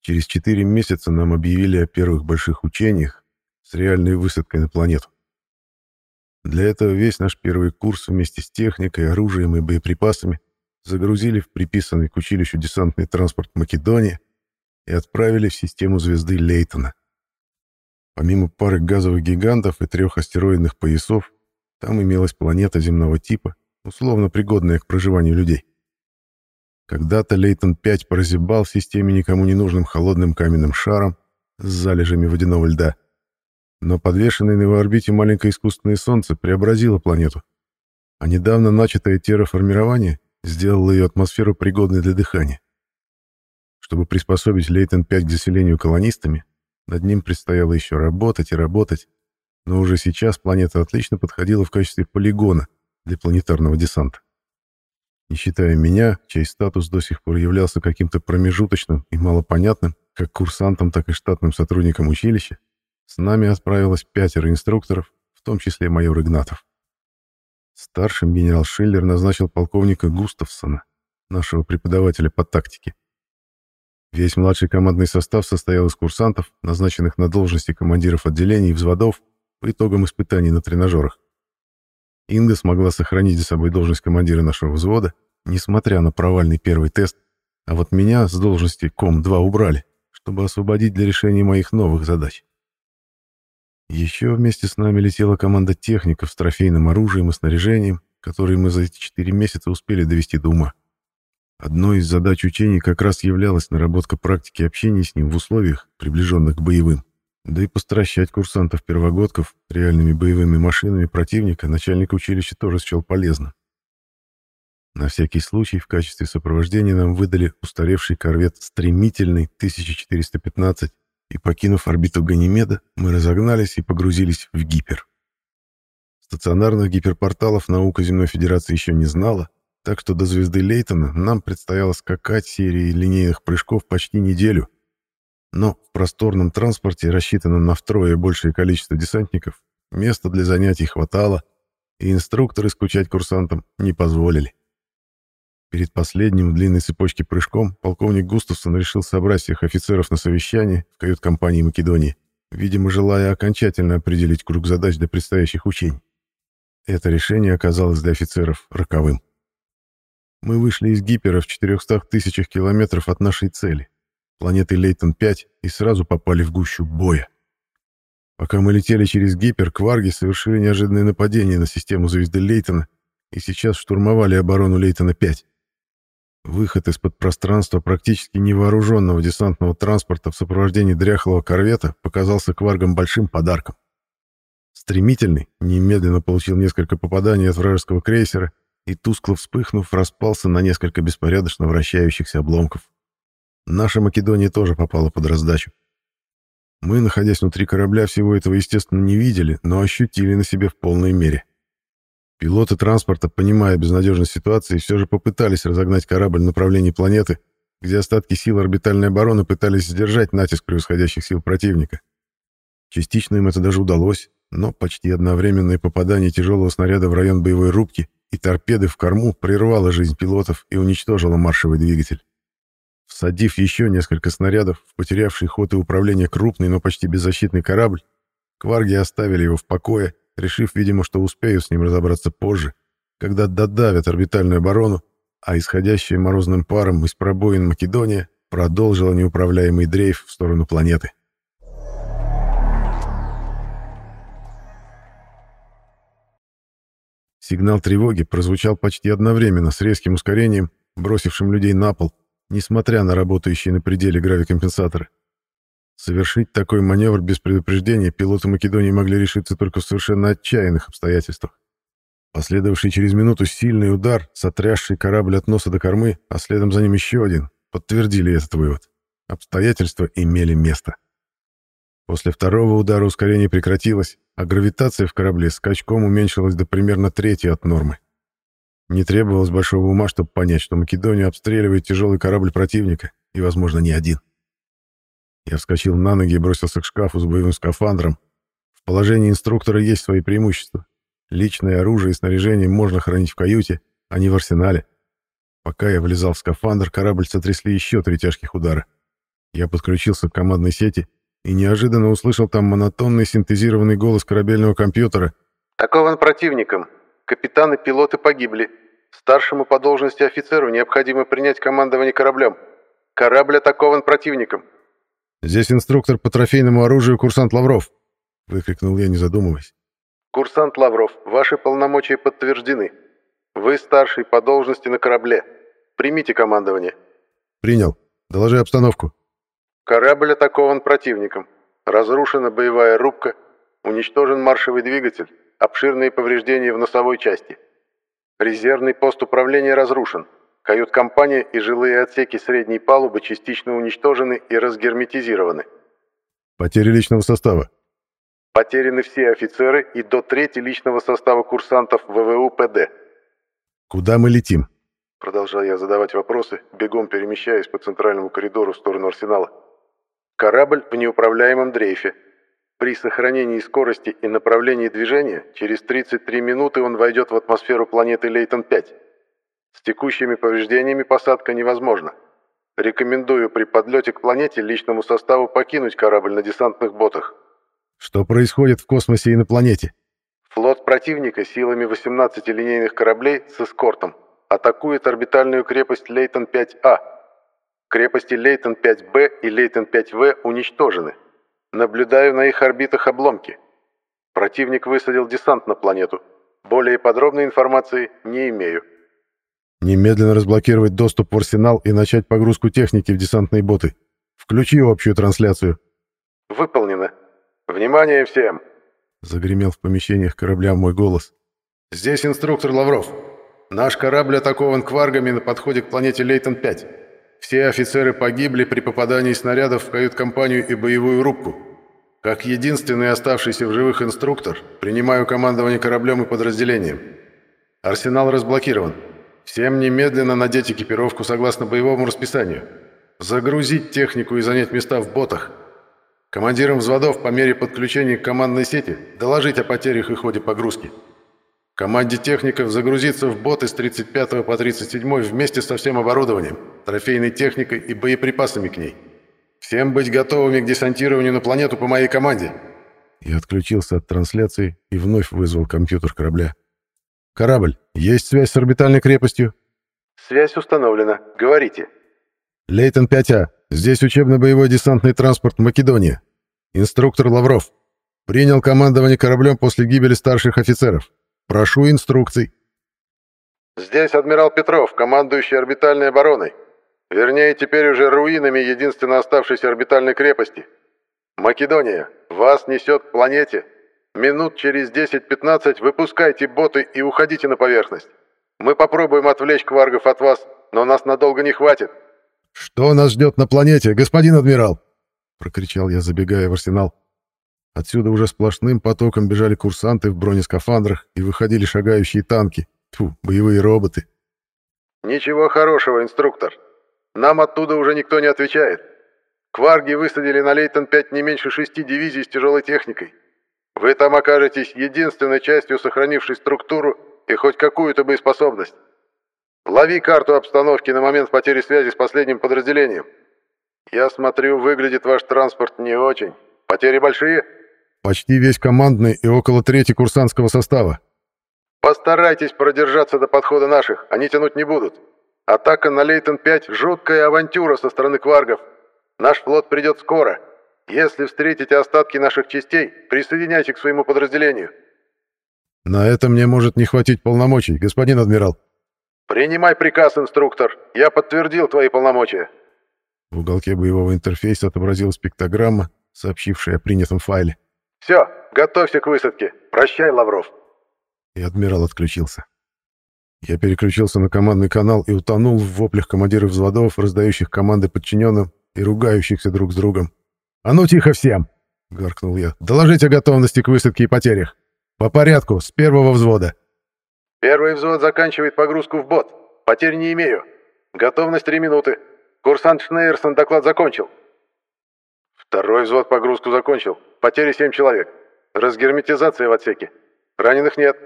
через четыре месяца нам объявили о первых больших учениях с реальной высадкой на планету. Для этого весь наш первый курс вместе с техникой, оружием и боеприпасами загрузили в приписанный к училищу десантный транспорт Македония и отправили в систему звезды Лейтона. Помимо пары газовых гигантов и трех астероидных поясов, там имелась планета земного типа, условно пригодная к проживанию людей. Когда-то Лейтон-5 прозябал в системе никому не нужным холодным каменным шаром с залежами водяного льда. Но подвешенное на его орбите маленькое искусственное солнце преобразило планету, а недавно начатое терраформирование сделало ее атмосферу пригодной для дыхания. Чтобы приспособить Лейтон-5 к заселению колонистами, над ним предстояло еще работать и работать, но уже сейчас планета отлично подходила в качестве полигона для планетарного десанта. Не считая меня, чей статус до сих пор являлся каким-то промежуточным и малопонятным, как курсантом, так и штатным сотрудником училища, с нами отправилось пятеро инструкторов, в том числе майор Игнатов. Старшим генерал Шиллер назначил полковника Густавсона, нашего преподавателя по тактике. Весь младший командный состав состоял из курсантов, назначенных на должности командиров отделений и взводов по итогам испытаний на тренажерах. Инга смогла сохранить за собой должность командира нашего взвода, несмотря на провальный первый тест, а вот меня с должности ком-2 убрали, чтобы освободить для решения моих новых задач. Еще вместе с нами летела команда техников с трофейным оружием и снаряжением, которые мы за эти четыре месяца успели довести до ума. Одной из задач учений как раз являлась наработка практики общения с ним в условиях, приближенных к боевым. Да и постращать курсантов-первогодков реальными боевыми машинами противника начальник училища тоже счел полезно. На всякий случай в качестве сопровождения нам выдали устаревший корвет «Стремительный» 1415, и, покинув орбиту Ганимеда, мы разогнались и погрузились в гипер. Стационарных гиперпорталов наука Земной Федерации еще не знала, так что до звезды Лейтона нам предстояло скакать серией линейных прыжков почти неделю. Но в просторном транспорте, рассчитанном на втрое большее количество десантников, места для занятий хватало, и инструкторы скучать курсантам не позволили. Перед последним в длинной цепочке прыжком полковник Густавсон решил собрать всех офицеров на совещание в кают-компании Македонии, видимо, желая окончательно определить круг задач для предстоящих учений. Это решение оказалось для офицеров роковым. Мы вышли из гипера в 400 тысячах километров от нашей цели, планеты Лейтон-5, и сразу попали в гущу боя. Пока мы летели через гипер, кварги совершили неожиданное нападение на систему звезды Лейтона и сейчас штурмовали оборону Лейтона-5. Выход из-под пространства практически невооруженного десантного транспорта в сопровождении дряхлого корвета показался кваргам большим подарком. Стремительный немедленно получил несколько попаданий от вражеского крейсера и, тускло вспыхнув, распался на несколько беспорядочно вращающихся обломков. Наша Македония тоже попала под раздачу. Мы, находясь внутри корабля, всего этого, естественно, не видели, но ощутили на себе в полной мере. Пилоты транспорта, понимая безнадежность ситуации, все же попытались разогнать корабль в направлении планеты, где остатки сил орбитальной обороны пытались сдержать натиск превосходящих сил противника. Частично им это даже удалось, но почти одновременное попадание тяжелого снаряда в район боевой рубки и торпеды в корму прервало жизнь пилотов и уничтожило маршевый двигатель. Всадив еще несколько снарядов в потерявший ход и управление крупный, но почти беззащитный корабль, кварги оставили его в покое, решив, видимо, что успеют с ним разобраться позже, когда додавят орбитальную оборону, а исходящая морозным паром из пробоин Македония продолжила неуправляемый дрейф в сторону планеты. Сигнал тревоги прозвучал почти одновременно с резким ускорением, бросившим людей на пол, несмотря на работающие на пределе гравикомпенсаторы. Совершить такой маневр без предупреждения пилоты Македонии могли решиться только в совершенно отчаянных обстоятельствах. Последовавший через минуту сильный удар, сотрясший корабль от носа до кормы, а следом за ним еще один, подтвердили этот вывод. Обстоятельства имели место. После второго удара ускорение прекратилось, а гравитация в корабле скачком уменьшилась до примерно трети от нормы. Не требовалось большого ума, чтобы понять, что Македонию обстреливает тяжелый корабль противника, и, возможно, не один. Я вскочил на ноги и бросился к шкафу с боевым скафандром. В положении инструктора есть свои преимущества. Личное оружие и снаряжение можно хранить в каюте, а не в арсенале. Пока я влезал в скафандр, корабль сотрясли еще три тяжких удара. Я подключился к командной сети и неожиданно услышал там монотонный синтезированный голос корабельного компьютера. «Атакован противником. Капитан и пилоты погибли. Старшему по должности офицеру необходимо принять командование кораблем. Корабль атакован противником». «Здесь инструктор по трофейному оружию курсант Лавров», — выкрикнул я, не задумываясь. «Курсант Лавров, ваши полномочия подтверждены. Вы старший по должности на корабле. Примите командование». «Принял. Доложи обстановку». Корабль атакован противником. Разрушена боевая рубка, уничтожен маршевый двигатель, обширные повреждения в носовой части. Резервный пост управления разрушен. Кают-компания и жилые отсеки средней палубы частично уничтожены и разгерметизированы. Потери личного состава. Потеряны все офицеры и до трети личного состава курсантов ВВУ ПД. Куда мы летим? Продолжал я задавать вопросы, бегом перемещаясь по центральному коридору в сторону арсенала. Корабль в неуправляемом дрейфе. При сохранении скорости и направлении движения через 33 минуты он войдет в атмосферу планеты Лейтон-5. С текущими повреждениями посадка невозможна. Рекомендую при подлете к планете личному составу покинуть корабль на десантных ботах. Что происходит в космосе и на планете? Флот противника силами 18 линейных кораблей с эскортом атакует орбитальную крепость Лейтон-5А. Крепости Лейтон-5Б и Лейтон-5В уничтожены. Наблюдаю на их орбитах обломки. Противник высадил десант на планету. Более подробной информации не имею. Немедленно разблокировать доступ в арсенал и начать погрузку техники в десантные боты. Включи общую трансляцию. Выполнено. Внимание всем! Загремел в помещениях корабля мой голос. Здесь инструктор Лавров. Наш корабль атакован кваргами на подходе к планете Лейтон-5. Все офицеры погибли при попадании снарядов в кают-компанию и боевую рубку. Как единственный оставшийся в живых инструктор, принимаю командование кораблем и подразделением. Арсенал разблокирован. Всем немедленно надеть экипировку согласно боевому расписанию. Загрузить технику и занять места в ботах. Командирам взводов по мере подключения к командной сети доложить о потерях и ходе погрузки. Команде техников загрузиться в боты с 35 по 37 вместе со всем оборудованием, трофейной техникой и боеприпасами к ней. Всем быть готовыми к десантированию на планету по моей команде. Я отключился от трансляции и вновь вызвал компьютер корабля. «Корабль, есть связь с орбитальной крепостью?» «Связь установлена. Говорите». «Лейтон 5А. Здесь учебно-боевой десантный транспорт Македония. Инструктор Лавров. Принял командование кораблем после гибели старших офицеров. Прошу инструкций». «Здесь адмирал Петров, командующий орбитальной обороной. Вернее, теперь уже руинами единственно оставшейся орбитальной крепости. Македония, вас несет к планете, Минут через 10-15 выпускайте боты и уходите на поверхность. Мы попробуем отвлечь кваргов от вас, но нас надолго не хватит». «Что нас ждет на планете, господин адмирал?» — прокричал я, забегая в арсенал. Отсюда уже сплошным потоком бежали курсанты в бронескафандрах и выходили шагающие танки. Тьфу, боевые роботы. «Ничего хорошего, инструктор. Нам оттуда уже никто не отвечает. Кварги высадили на Лейтон-5 не меньше шести дивизий с тяжелой техникой. Вы там окажетесь единственной частью, сохранившей структуру и хоть какую-то боеспособность. Лови карту обстановки на момент потери связи с последним подразделением. Я смотрю, выглядит ваш транспорт не очень. Потери большие? Почти весь командный и около трети курсантского состава. Постарайтесь продержаться до подхода наших, они тянуть не будут. Атака на Лейтон-5 — жуткая авантюра со стороны кваргов. Наш флот придет скоро. Если встретите остатки наших частей, присоединяйте к своему подразделению». «На это мне может не хватить полномочий, господин адмирал». «Принимай приказ, инструктор. Я подтвердил твои полномочия». В уголке боевого интерфейса отобразилась пиктограмма, сообщившая о принятом файле. «Все, готовься к высадке. Прощай, Лавров». И адмирал отключился. Я переключился на командный канал и утонул в воплях командиров взводов, раздающих команды подчиненным и ругающихся друг с другом. «А ну тихо всем!» — гаркнул я. «Доложите о готовности к высадке и потерях. По порядку, с первого взвода». «Первый взвод заканчивает погрузку в бот. Потерь не имею. Готовность три минуты. Курсант Шнейерсон доклад закончил». «Второй взвод погрузку закончил. Потери семь человек. Разгерметизация в отсеке. Раненых нет.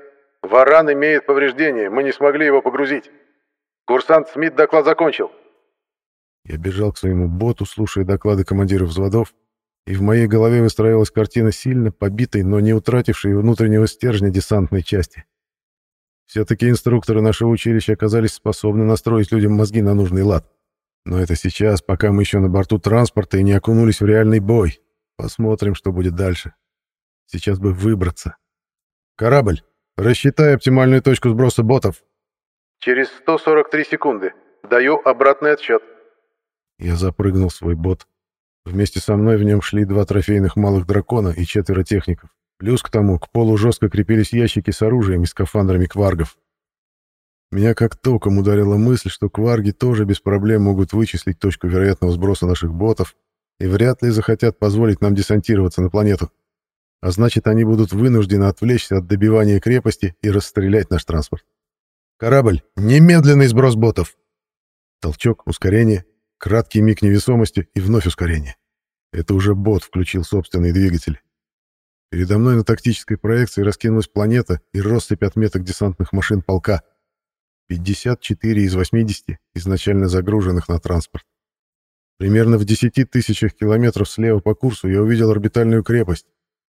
Варан имеет повреждения, мы не смогли его погрузить. Курсант Смит доклад закончил». Я бежал к своему боту, слушая доклады командиров взводов, и в моей голове выстраивалась картина сильно побитой, но не утратившей внутреннего стержня десантной части. Все-таки инструкторы нашего училища оказались способны настроить людям мозги на нужный лад. Но это сейчас, пока мы еще на борту транспорта и не окунулись в реальный бой. Посмотрим, что будет дальше. Сейчас бы выбраться. Корабль, рассчитай оптимальную точку сброса ботов. Через 143 секунды. Даю обратный отсчет. Я запрыгнул в свой бот. Вместе со мной в нем шли два трофейных малых дракона и четверо техников. Плюс к тому, к полу жестко крепились ящики с оружием и скафандрами кваргов. Меня как током ударила мысль, что кварги тоже без проблем могут вычислить точку вероятного сброса наших ботов и вряд ли захотят позволить нам десантироваться на планету. А значит, они будут вынуждены отвлечься от добивания крепости и расстрелять наш транспорт. «Корабль! Немедленный сброс ботов!» Толчок, ускорение, краткий миг невесомости и вновь ускорение. Это уже бот включил собственный двигатель. Передо мной на тактической проекции раскинулась планета и россыпь отметок десантных машин полка. 54 из 80 изначально загруженных на транспорт. Примерно в 10 тысячах километров слева по курсу я увидел орбитальную крепость.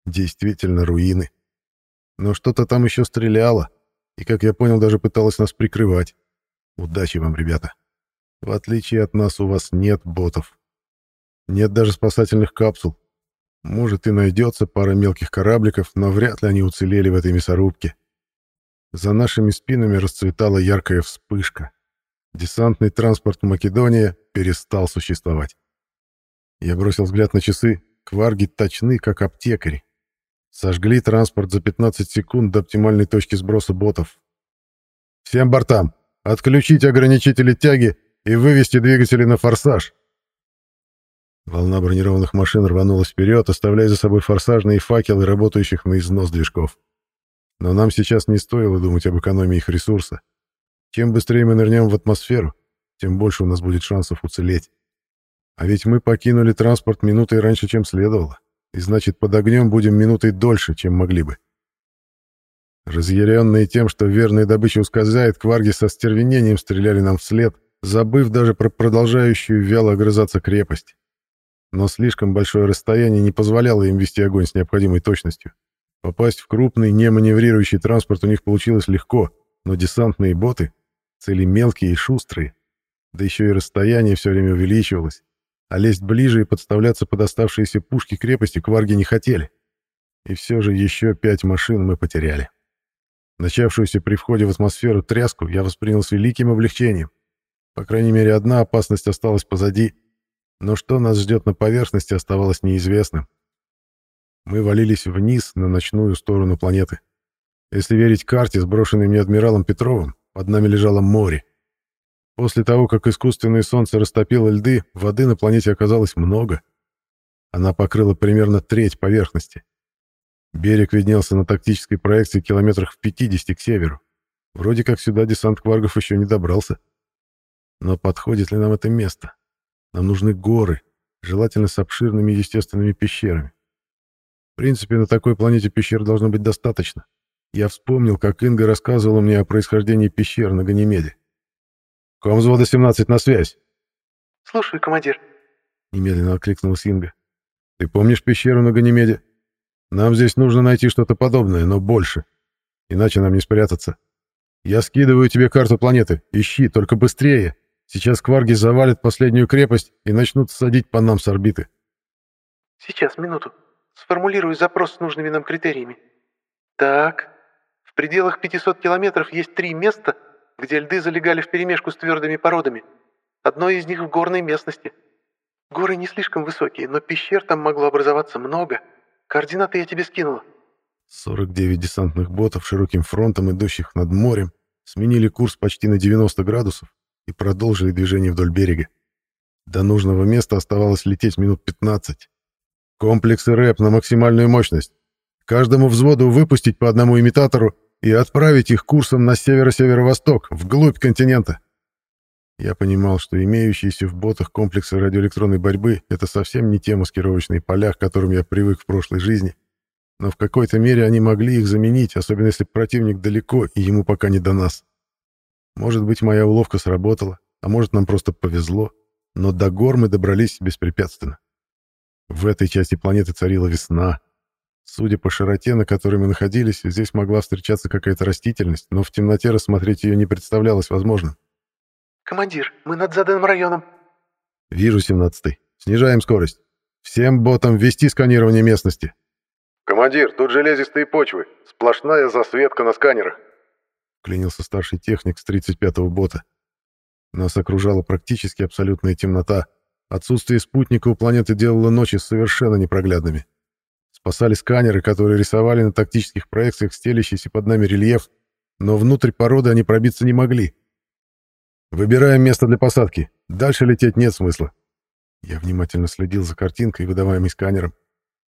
Действительно руины. Но что-то там еще стреляло, и, как я понял, даже пыталось нас прикрывать. Удачи вам, ребята. В отличие от нас, у вас нет ботов. Нет даже спасательных капсул. Может, и найдется пара мелких корабликов, но вряд ли они уцелели в этой мясорубке. За нашими спинами расцветала яркая вспышка. Десантный транспорт Македония перестал существовать. Я бросил взгляд на часы. Кварги точны, как аптекари. Сожгли транспорт за 15 секунд до оптимальной точки сброса ботов. «Всем бортам! Отключить ограничители тяги и вывести двигатели на форсаж!» Волна бронированных машин рванулась вперед, оставляя за собой форсажные факелы, работающих на износ движков. Но нам сейчас не стоило думать об экономии их ресурса. Чем быстрее мы нырнем в атмосферу, тем больше у нас будет шансов уцелеть. А ведь мы покинули транспорт минутой раньше, чем следовало, и значит, под огнем будем минутой дольше, чем могли бы. Разъяренные тем, что верная добыча ускользает, кварги со стервенением стреляли нам вслед, забыв даже про продолжающую вяло огрызаться крепость но слишком большое расстояние не позволяло им вести огонь с необходимой точностью. Попасть в крупный, не маневрирующий транспорт у них получилось легко, но десантные боты, цели мелкие и шустрые, да еще и расстояние все время увеличивалось, а лезть ближе и подставляться под оставшиеся пушки крепости кварги не хотели. И все же еще пять машин мы потеряли. Начавшуюся при входе в атмосферу тряску я воспринял с великим облегчением. По крайней мере, одна опасность осталась позади — но что нас ждет на поверхности, оставалось неизвестным. Мы валились вниз на ночную сторону планеты. Если верить карте, сброшенной мне адмиралом Петровым, под нами лежало море. После того, как искусственное солнце растопило льды, воды на планете оказалось много. Она покрыла примерно треть поверхности. Берег виднелся на тактической проекции километрах в 50 к северу. Вроде как сюда десант кваргов еще не добрался. Но подходит ли нам это место? Нам нужны горы, желательно с обширными естественными пещерами. В принципе, на такой планете пещер должно быть достаточно. Я вспомнил, как Инга рассказывала мне о происхождении пещер на Ганимеде. «Комзвода 17 на связь!» «Слушаю, командир», — немедленно откликнулась Инга. «Ты помнишь пещеру на Ганимеде? Нам здесь нужно найти что-то подобное, но больше. Иначе нам не спрятаться. Я скидываю тебе карту планеты. Ищи, только быстрее!» Сейчас кварги завалят последнюю крепость и начнут садить по нам с орбиты. Сейчас, минуту. Сформулирую запрос с нужными нам критериями. Так, в пределах 500 километров есть три места, где льды залегали вперемешку с твердыми породами. Одно из них в горной местности. Горы не слишком высокие, но пещер там могло образоваться много. Координаты я тебе скинула. 49 десантных ботов широким фронтом, идущих над морем, сменили курс почти на 90 градусов и продолжили движение вдоль берега. До нужного места оставалось лететь минут 15. Комплексы РЭП на максимальную мощность. Каждому взводу выпустить по одному имитатору и отправить их курсом на северо-северо-восток, вглубь континента. Я понимал, что имеющиеся в ботах комплексы радиоэлектронной борьбы — это совсем не те маскировочные поля, к которым я привык в прошлой жизни. Но в какой-то мере они могли их заменить, особенно если противник далеко и ему пока не до нас. Может быть, моя уловка сработала, а может, нам просто повезло. но до гор мы добрались беспрепятственно. В этой части планеты царила весна. Судя по широте, на которой мы находились, здесь могла встречаться какая-то растительность, но в темноте рассмотреть ее не представлялось возможным. «Командир, мы над заданным районом». «Вижу, 17-й. Снижаем скорость. Всем ботам ввести сканирование местности». «Командир, тут железистые почвы. Сплошная засветка на сканерах». Клянился старший техник с 35-го бота. Нас окружала практически абсолютная темнота. Отсутствие спутника у планеты делало ночи совершенно непроглядными. Спасали сканеры, которые рисовали на тактических проекциях стелящийся под нами рельеф, но внутрь породы они пробиться не могли. Выбираем место для посадки. Дальше лететь нет смысла. Я внимательно следил за картинкой, выдаваемой сканером.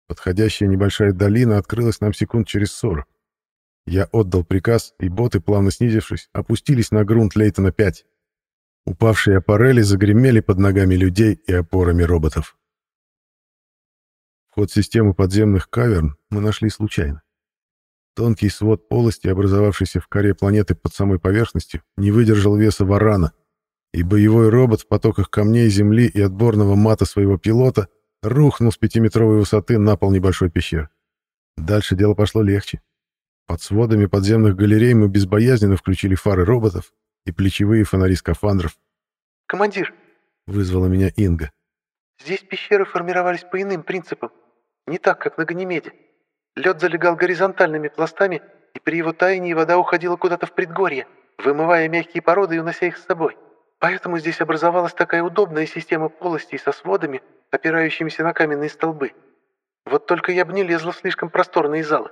Подходящая небольшая долина открылась нам секунд через сорок. Я отдал приказ, и боты, плавно снизившись, опустились на грунт Лейтона-5. Упавшие аппарели загремели под ногами людей и опорами роботов. Вход в систему подземных каверн мы нашли случайно. Тонкий свод полости, образовавшийся в коре планеты под самой поверхностью, не выдержал веса варана, и боевой робот в потоках камней земли и отборного мата своего пилота рухнул с пятиметровой высоты на пол небольшой пещеры. Дальше дело пошло легче. Под сводами подземных галерей мы безбоязненно включили фары роботов и плечевые фонари скафандров. «Командир!» — вызвала меня Инга. «Здесь пещеры формировались по иным принципам, не так, как на Ганимеде. Лед залегал горизонтальными пластами, и при его таянии вода уходила куда-то в предгорье, вымывая мягкие породы и унося их с собой. Поэтому здесь образовалась такая удобная система полостей со сводами, опирающимися на каменные столбы. Вот только я бы не лезла в слишком просторные залы.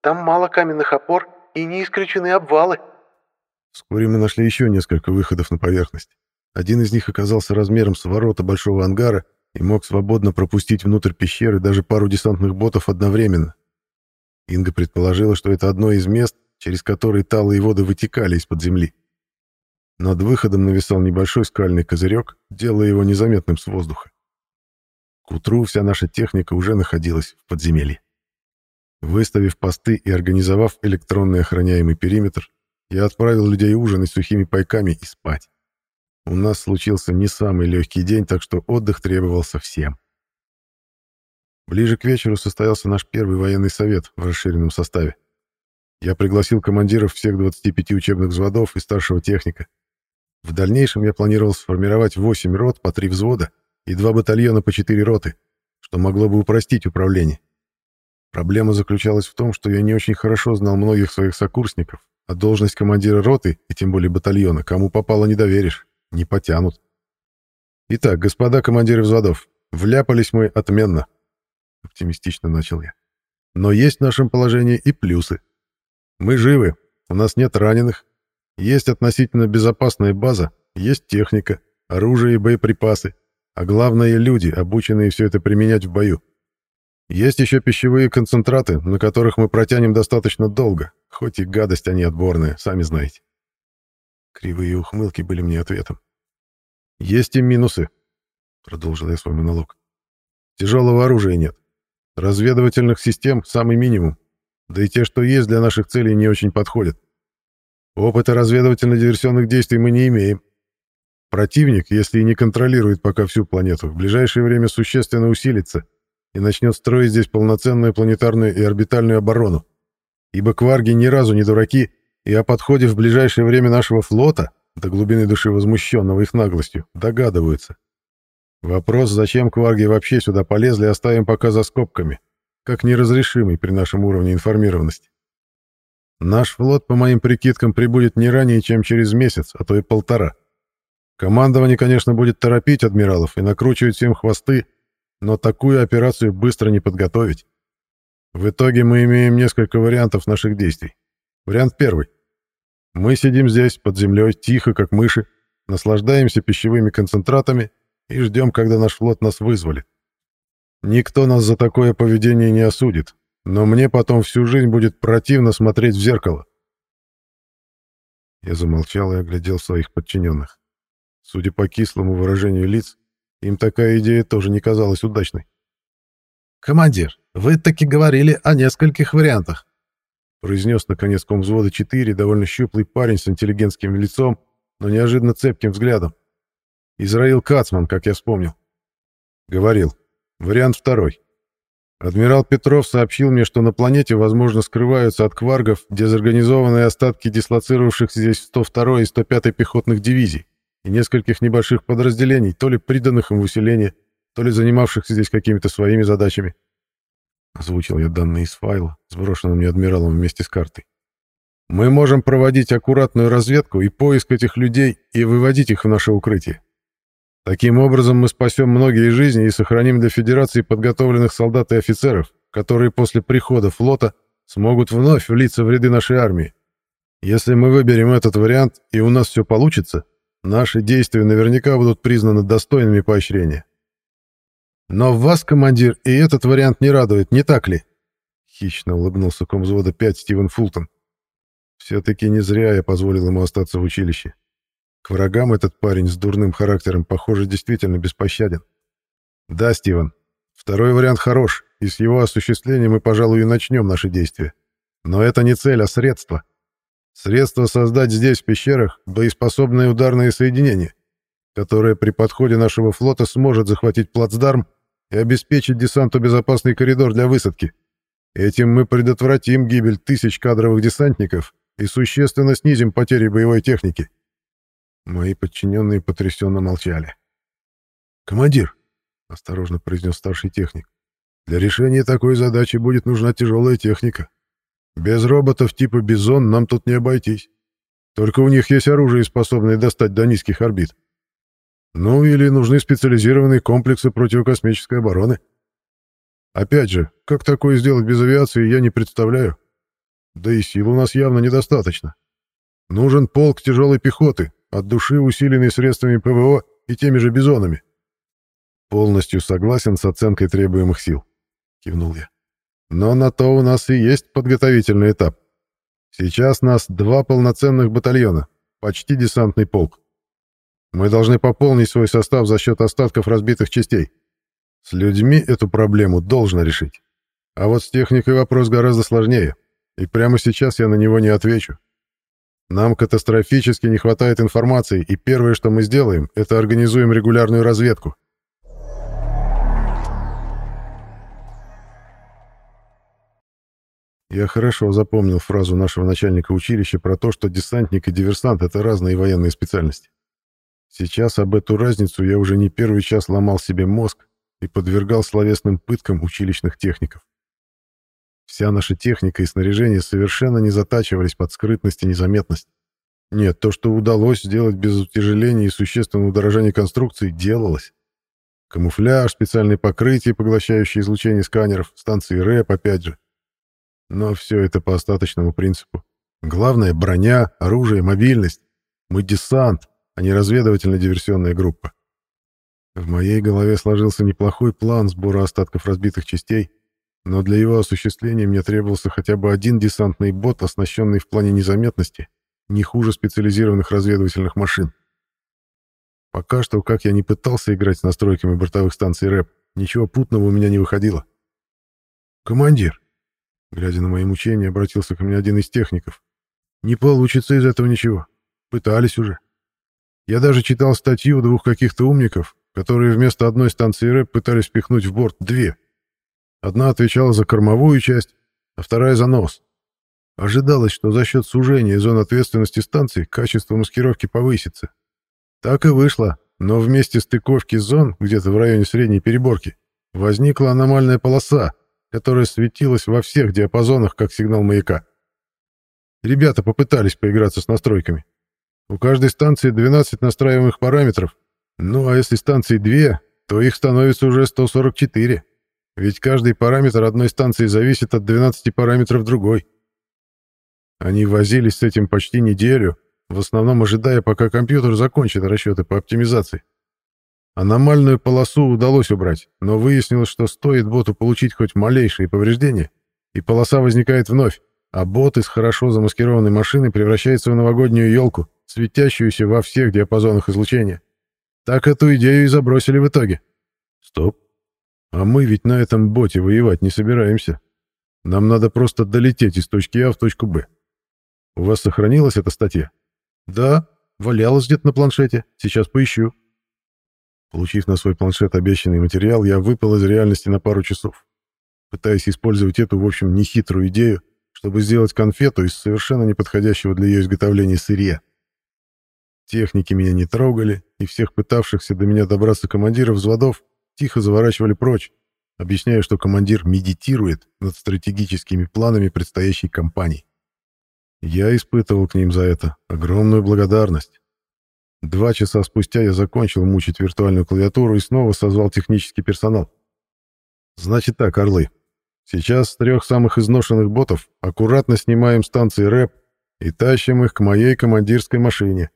Там мало каменных опор и не исключены обвалы. Вскоре мы нашли еще несколько выходов на поверхность. Один из них оказался размером с ворота большого ангара и мог свободно пропустить внутрь пещеры даже пару десантных ботов одновременно. Инга предположила, что это одно из мест, через которые талые воды вытекали из-под земли. Над выходом нависал небольшой скальный козырек, делая его незаметным с воздуха. К утру вся наша техника уже находилась в подземелье. Выставив посты и организовав электронный охраняемый периметр, я отправил людей ужинать сухими пайками и спать. У нас случился не самый легкий день, так что отдых требовался всем. Ближе к вечеру состоялся наш первый военный совет в расширенном составе. Я пригласил командиров всех 25 учебных взводов и старшего техника. В дальнейшем я планировал сформировать 8 рот по 3 взвода и 2 батальона по 4 роты, что могло бы упростить управление. Проблема заключалась в том, что я не очень хорошо знал многих своих сокурсников, а должность командира роты, и тем более батальона, кому попало не доверишь, не потянут. Итак, господа командиры взводов, вляпались мы отменно оптимистично начал я. Но есть в нашем положении и плюсы. Мы живы, у нас нет раненых, есть относительно безопасная база, есть техника, оружие и боеприпасы, а главное люди, обученные все это применять в бою. Есть еще пищевые концентраты, на которых мы протянем достаточно долго, хоть и гадость они отборные, сами знаете. Кривые ухмылки были мне ответом. Есть и минусы, продолжил я свой монолог. Тяжелого оружия нет. Разведывательных систем самый минимум, да и те, что есть для наших целей, не очень подходят. Опыта разведывательно-диверсионных действий мы не имеем. Противник, если и не контролирует пока всю планету, в ближайшее время существенно усилится и начнет строить здесь полноценную планетарную и орбитальную оборону. Ибо кварги ни разу не дураки, и о подходе в ближайшее время нашего флота, до глубины души возмущенного их наглостью, догадываются. Вопрос, зачем кварги вообще сюда полезли, оставим пока за скобками, как неразрешимый при нашем уровне информированности. Наш флот, по моим прикидкам, прибудет не ранее, чем через месяц, а то и полтора. Командование, конечно, будет торопить адмиралов и накручивать всем хвосты, но такую операцию быстро не подготовить. В итоге мы имеем несколько вариантов наших действий. Вариант первый. Мы сидим здесь, под землей, тихо, как мыши, наслаждаемся пищевыми концентратами и ждем, когда наш флот нас вызволит. Никто нас за такое поведение не осудит, но мне потом всю жизнь будет противно смотреть в зеркало. Я замолчал и оглядел своих подчиненных. Судя по кислому выражению лиц, им такая идея тоже не казалась удачной. «Командир, вы таки говорили о нескольких вариантах», произнес наконец ком взвода 4 довольно щуплый парень с интеллигентским лицом, но неожиданно цепким взглядом. Израил Кацман, как я вспомнил. Говорил. Вариант второй. Адмирал Петров сообщил мне, что на планете, возможно, скрываются от кваргов дезорганизованные остатки дислоцировавших здесь 102 и 105 пехотных дивизий и нескольких небольших подразделений, то ли приданных им в усиление, то ли занимавшихся здесь какими-то своими задачами. Озвучил я данные из файла, сброшенного мне адмиралом вместе с картой. Мы можем проводить аккуратную разведку и поиск этих людей и выводить их в наше укрытие. Таким образом мы спасем многие жизни и сохраним для Федерации подготовленных солдат и офицеров, которые после прихода флота смогут вновь влиться в ряды нашей армии. Если мы выберем этот вариант и у нас все получится, наши действия наверняка будут признаны достойными поощрения. Но вас, командир, и этот вариант не радует, не так ли? Хищно улыбнулся комзвода 5 Стивен Фултон. Все-таки не зря я позволил ему остаться в училище. К врагам этот парень с дурным характером, похоже, действительно беспощаден. Да, Стивен, второй вариант хорош, и с его осуществлением мы, пожалуй, и начнем наши действия. Но это не цель, а средство. Средство создать здесь, в пещерах, боеспособное ударное соединение, которое при подходе нашего флота сможет захватить плацдарм и обеспечить десанту безопасный коридор для высадки. Этим мы предотвратим гибель тысяч кадровых десантников и существенно снизим потери боевой техники. Мои подчиненные потрясенно молчали. «Командир», — осторожно произнес старший техник, — «для решения такой задачи будет нужна тяжелая техника. Без роботов типа «Бизон» нам тут не обойтись. Только у них есть оружие, способное достать до низких орбит. Ну или нужны специализированные комплексы противокосмической обороны. Опять же, как такое сделать без авиации, я не представляю. Да и сил у нас явно недостаточно. Нужен полк тяжелой пехоты, от души усиленный средствами ПВО и теми же бизонами. Полностью согласен с оценкой требуемых сил, кивнул я. Но на то у нас и есть подготовительный этап. Сейчас нас два полноценных батальона, почти десантный полк. Мы должны пополнить свой состав за счет остатков разбитых частей. С людьми эту проблему должно решить. А вот с техникой вопрос гораздо сложнее, и прямо сейчас я на него не отвечу. Нам катастрофически не хватает информации, и первое, что мы сделаем, это организуем регулярную разведку. Я хорошо запомнил фразу нашего начальника училища про то, что десантник и диверсант — это разные военные специальности. Сейчас об эту разницу я уже не первый час ломал себе мозг и подвергал словесным пыткам училищных техников. Вся наша техника и снаряжение совершенно не затачивались под скрытность и незаметность. Нет, то, что удалось сделать без утяжеления и существенного удорожания конструкции, делалось. Камуфляж, специальные покрытия, поглощающие излучение сканеров, станции РЭП, опять же. Но все это по остаточному принципу. Главное — броня, оружие, мобильность. Мы десант, а не разведывательно-диверсионная группа. В моей голове сложился неплохой план сбора остатков разбитых частей, но для его осуществления мне требовался хотя бы один десантный бот, оснащенный в плане незаметности, не хуже специализированных разведывательных машин. Пока что, как я не пытался играть с настройками бортовых станций РЭП, ничего путного у меня не выходило. «Командир», глядя на мои мучения, обратился ко мне один из техников, «не получится из этого ничего. Пытались уже. Я даже читал статью двух каких-то умников, которые вместо одной станции РЭП пытались впихнуть в борт две. Одна отвечала за кормовую часть, а вторая за нос. Ожидалось, что за счет сужения зон ответственности станции качество маскировки повысится. Так и вышло, но вместе стыковки зон, где-то в районе средней переборки, возникла аномальная полоса, которая светилась во всех диапазонах как сигнал маяка. Ребята попытались поиграться с настройками. У каждой станции 12 настраиваемых параметров. Ну, а если станций 2, то их становится уже 144. Ведь каждый параметр одной станции зависит от 12 параметров другой. Они возились с этим почти неделю, в основном ожидая, пока компьютер закончит расчеты по оптимизации. Аномальную полосу удалось убрать, но выяснилось, что стоит боту получить хоть малейшие повреждения, и полоса возникает вновь, а бот из хорошо замаскированной машины превращается в новогоднюю елку, светящуюся во всех диапазонах излучения. Так эту идею и забросили в итоге. Стоп. А мы ведь на этом боте воевать не собираемся. Нам надо просто долететь из точки А в точку Б. У вас сохранилась эта статья? Да, валялась где-то на планшете. Сейчас поищу. Получив на свой планшет обещанный материал, я выпал из реальности на пару часов, пытаясь использовать эту, в общем, нехитрую идею, чтобы сделать конфету из совершенно неподходящего для ее изготовления сырья. Техники меня не трогали, и всех пытавшихся до меня добраться командиров взводов тихо заворачивали прочь, объясняя, что командир медитирует над стратегическими планами предстоящей кампании. Я испытывал к ним за это огромную благодарность. Два часа спустя я закончил мучить виртуальную клавиатуру и снова созвал технический персонал. Значит так, орлы. Сейчас с трех самых изношенных ботов аккуратно снимаем станции РЭП и тащим их к моей командирской машине.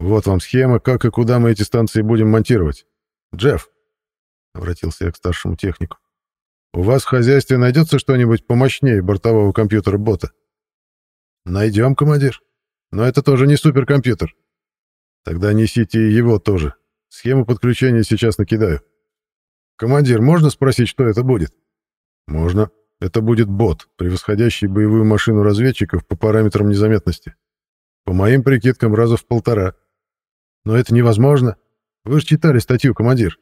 Вот вам схема, как и куда мы эти станции будем монтировать. Джефф, — обратился я к старшему технику, — у вас в хозяйстве найдется что-нибудь помощнее бортового компьютера бота? Найдем, командир. Но это тоже не суперкомпьютер. Тогда несите его тоже. Схему подключения сейчас накидаю. Командир, можно спросить, что это будет? Можно. Это будет бот, превосходящий боевую машину разведчиков по параметрам незаметности. По моим прикидкам, раза в полтора. Но это невозможно. Вы же читали статью, командир.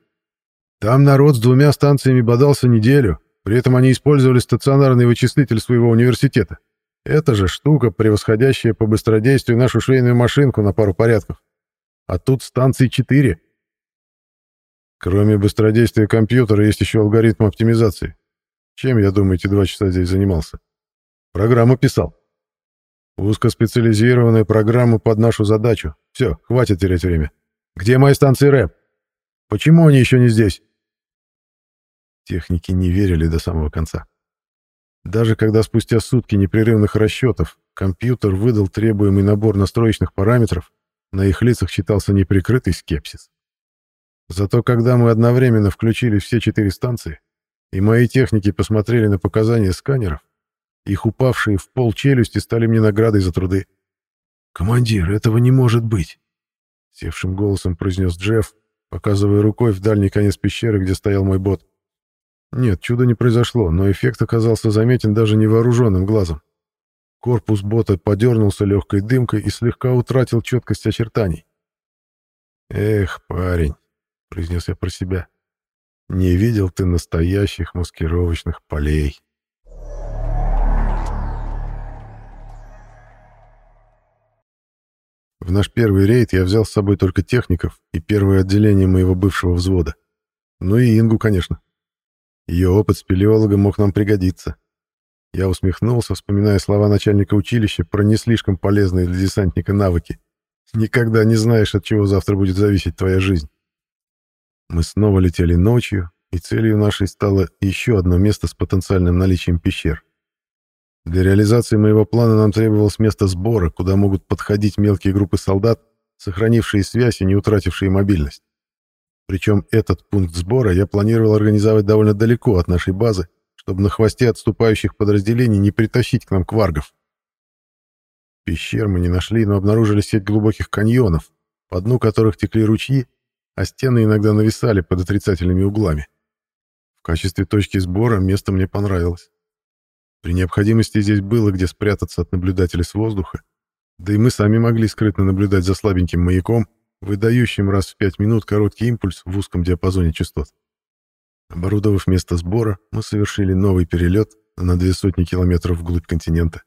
Там народ с двумя станциями бодался неделю, при этом они использовали стационарный вычислитель своего университета. Это же штука, превосходящая по быстродействию нашу швейную машинку на пару порядков. А тут станций четыре. Кроме быстродействия компьютера есть еще алгоритм оптимизации. Чем, я думаю, эти два часа здесь занимался? Программу писал. Узкоспециализированную программу под нашу задачу. Все, хватит терять время. Где мои станции РЭП? Почему они еще не здесь? Техники не верили до самого конца. Даже когда спустя сутки непрерывных расчетов компьютер выдал требуемый набор настроечных параметров, на их лицах читался неприкрытый скепсис. Зато когда мы одновременно включили все четыре станции, и мои техники посмотрели на показания сканеров, их упавшие в пол челюсти стали мне наградой за труды. «Командир, этого не может быть!» — севшим голосом произнес Джефф, показывая рукой в дальний конец пещеры, где стоял мой бот. Нет, чуда не произошло, но эффект оказался заметен даже невооруженным глазом. Корпус бота подернулся легкой дымкой и слегка утратил четкость очертаний. «Эх, парень», — произнес я про себя, — «не видел ты настоящих маскировочных полей». В наш первый рейд я взял с собой только техников и первое отделение моего бывшего взвода. Ну и Ингу, конечно. Ее опыт спелеолога мог нам пригодиться. Я усмехнулся, вспоминая слова начальника училища про не слишком полезные для десантника навыки. Никогда не знаешь, от чего завтра будет зависеть твоя жизнь. Мы снова летели ночью, и целью нашей стало еще одно место с потенциальным наличием пещер. Для реализации моего плана нам требовалось место сбора, куда могут подходить мелкие группы солдат, сохранившие связь и не утратившие мобильность. Причем этот пункт сбора я планировал организовать довольно далеко от нашей базы, чтобы на хвосте отступающих подразделений не притащить к нам кваргов. Пещер мы не нашли, но обнаружили сеть глубоких каньонов, по дну которых текли ручьи, а стены иногда нависали под отрицательными углами. В качестве точки сбора место мне понравилось. При необходимости здесь было где спрятаться от наблюдателей с воздуха, да и мы сами могли скрытно наблюдать за слабеньким маяком, выдающим раз в пять минут короткий импульс в узком диапазоне частот. Оборудовав место сбора, мы совершили новый перелет на две сотни километров вглубь континента.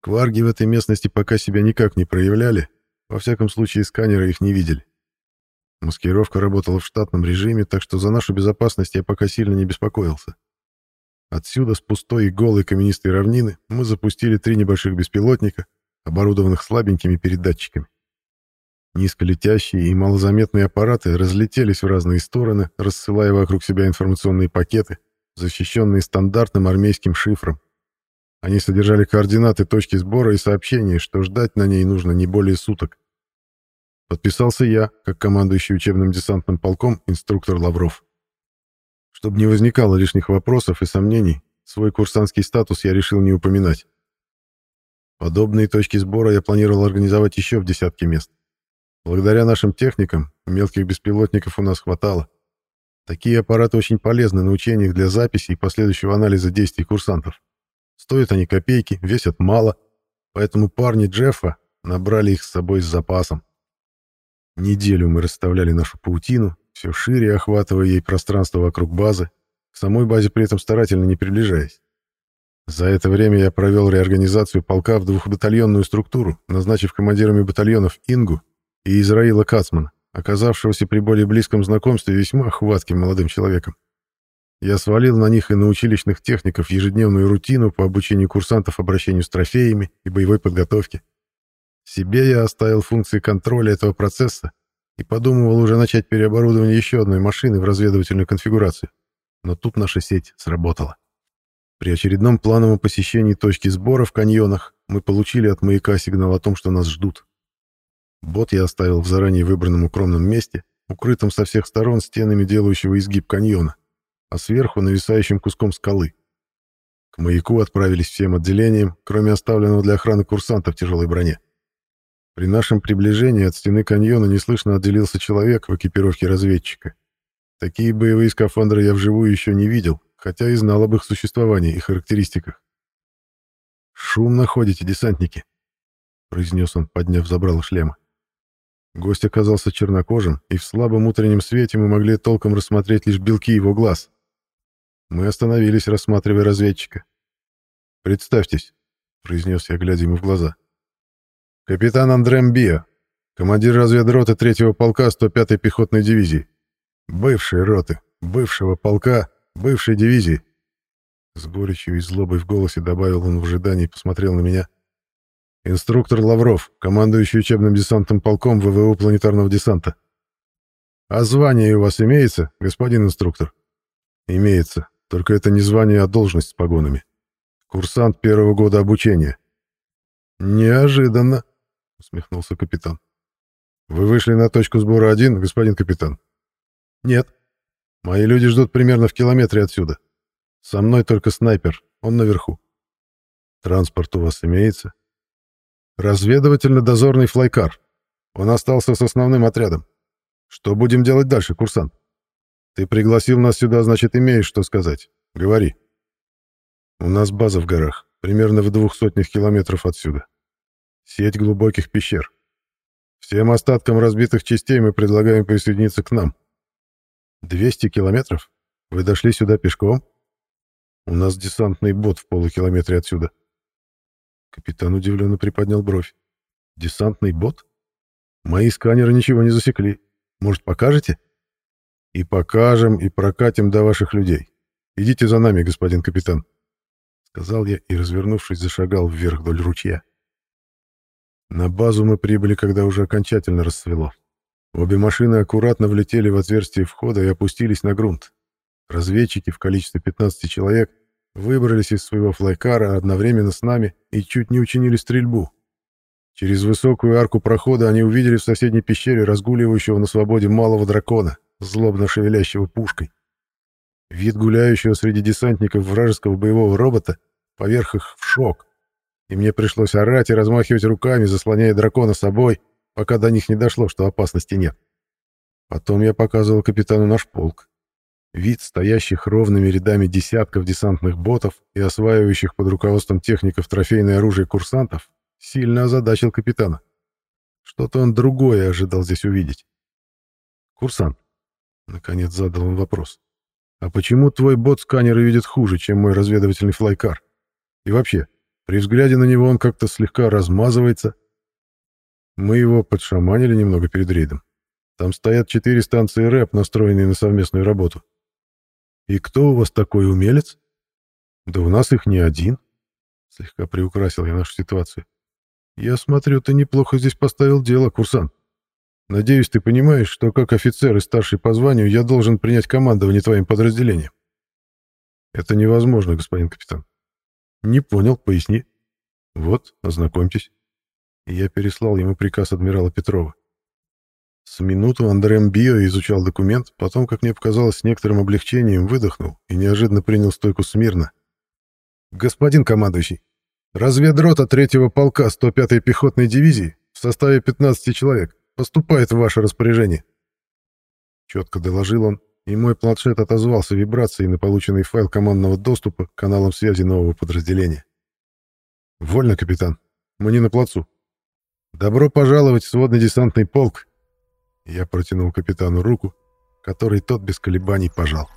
Кварги в этой местности пока себя никак не проявляли, во всяком случае сканеры их не видели. Маскировка работала в штатном режиме, так что за нашу безопасность я пока сильно не беспокоился. Отсюда, с пустой и голой каменистой равнины, мы запустили три небольших беспилотника, оборудованных слабенькими передатчиками. Низколетящие и малозаметные аппараты разлетелись в разные стороны, рассылая вокруг себя информационные пакеты, защищенные стандартным армейским шифром. Они содержали координаты точки сбора и сообщения, что ждать на ней нужно не более суток. Подписался я, как командующий учебным десантным полком, инструктор Лавров. Чтобы не возникало лишних вопросов и сомнений, свой курсантский статус я решил не упоминать. Подобные точки сбора я планировал организовать еще в десятке мест. Благодаря нашим техникам мелких беспилотников у нас хватало. Такие аппараты очень полезны на учениях для записи и последующего анализа действий курсантов. Стоят они копейки, весят мало, поэтому парни Джеффа набрали их с собой с запасом. Неделю мы расставляли нашу паутину, все шире охватывая ей пространство вокруг базы, к самой базе при этом старательно не приближаясь. За это время я провел реорганизацию полка в двухбатальонную структуру, назначив командирами батальонов Ингу и Израила Кацмана, оказавшегося при более близком знакомстве весьма хватким молодым человеком. Я свалил на них и на училищных техников ежедневную рутину по обучению курсантов обращению с трофеями и боевой подготовке. Себе я оставил функции контроля этого процесса и подумывал уже начать переоборудование еще одной машины в разведывательную конфигурацию. Но тут наша сеть сработала. При очередном плановом посещении точки сбора в каньонах мы получили от маяка сигнал о том, что нас ждут. Бот я оставил в заранее выбранном укромном месте, укрытом со всех сторон стенами делающего изгиб каньона, а сверху нависающим куском скалы. К маяку отправились всем отделением, кроме оставленного для охраны курсанта в тяжелой броне. При нашем приближении от стены каньона неслышно отделился человек в экипировке разведчика. Такие боевые скафандры я вживую еще не видел, хотя и знал об их существовании и характеристиках. «Шумно ходите, десантники», — произнес он, подняв забрало шлема. Гость оказался чернокожим, и в слабом утреннем свете мы могли толком рассмотреть лишь белки его глаз. Мы остановились, рассматривая разведчика. «Представьтесь», — произнес я, глядя ему в глаза. «Капитан Андрем Био, командир разведроты третьего полка 105-й пехотной дивизии. Бывшей роты, бывшего полка, бывшей дивизии». С горечью и злобой в голосе добавил он в ожидании и посмотрел на меня. Инструктор Лавров, командующий учебным десантным полком ВВО планетарного десанта. А звание у вас имеется, господин инструктор? Имеется, только это не звание, а должность с погонами. Курсант первого года обучения. Неожиданно, усмехнулся капитан. Вы вышли на точку сбора один, господин капитан? Нет. Мои люди ждут примерно в километре отсюда. Со мной только снайпер, он наверху. Транспорт у вас имеется? Разведывательно-дозорный флайкар. Он остался с основным отрядом. Что будем делать дальше, курсант? Ты пригласил нас сюда, значит, имеешь что сказать. Говори. У нас база в горах, примерно в двух сотнях километров отсюда. Сеть глубоких пещер. Всем остаткам разбитых частей мы предлагаем присоединиться к нам. 200 километров? Вы дошли сюда пешком? У нас десантный бот в полукилометре отсюда. Капитан удивленно приподнял бровь. «Десантный бот? Мои сканеры ничего не засекли. Может, покажете?» «И покажем, и прокатим до ваших людей. Идите за нами, господин капитан», — сказал я и, развернувшись, зашагал вверх вдоль ручья. На базу мы прибыли, когда уже окончательно рассвело. Обе машины аккуратно влетели в отверстие входа и опустились на грунт. Разведчики в количестве 15 человек выбрались из своего флайкара одновременно с нами и чуть не учинили стрельбу. Через высокую арку прохода они увидели в соседней пещере разгуливающего на свободе малого дракона, злобно шевелящего пушкой. Вид гуляющего среди десантников вражеского боевого робота поверх их в шок, и мне пришлось орать и размахивать руками, заслоняя дракона собой, пока до них не дошло, что опасности нет. Потом я показывал капитану наш полк. Вид стоящих ровными рядами десятков десантных ботов и осваивающих под руководством техников трофейное оружие курсантов сильно озадачил капитана. Что-то он другое ожидал здесь увидеть. «Курсант», — наконец задал он вопрос, «а почему твой бот-сканер видит хуже, чем мой разведывательный флайкар? И вообще, при взгляде на него он как-то слегка размазывается. Мы его подшаманили немного перед рейдом. Там стоят четыре станции РЭП, настроенные на совместную работу. «И кто у вас такой умелец?» «Да у нас их не один», — слегка приукрасил я нашу ситуацию. «Я смотрю, ты неплохо здесь поставил дело, курсант. Надеюсь, ты понимаешь, что как офицер и старший по званию я должен принять командование твоим подразделением». «Это невозможно, господин капитан». «Не понял, поясни». «Вот, ознакомьтесь». Я переслал ему приказ адмирала Петрова. С минуту Андреем Био изучал документ, потом, как мне показалось, с некоторым облегчением выдохнул и неожиданно принял стойку смирно. «Господин командующий, разведрота третьего полка 105-й пехотной дивизии в составе 15 человек поступает в ваше распоряжение». Четко доложил он, и мой планшет отозвался вибрацией на полученный файл командного доступа к каналам связи нового подразделения. «Вольно, капитан. Мы не на плацу. Добро пожаловать в сводный десантный полк Я протянул капитану руку, которой тот без колебаний пожал.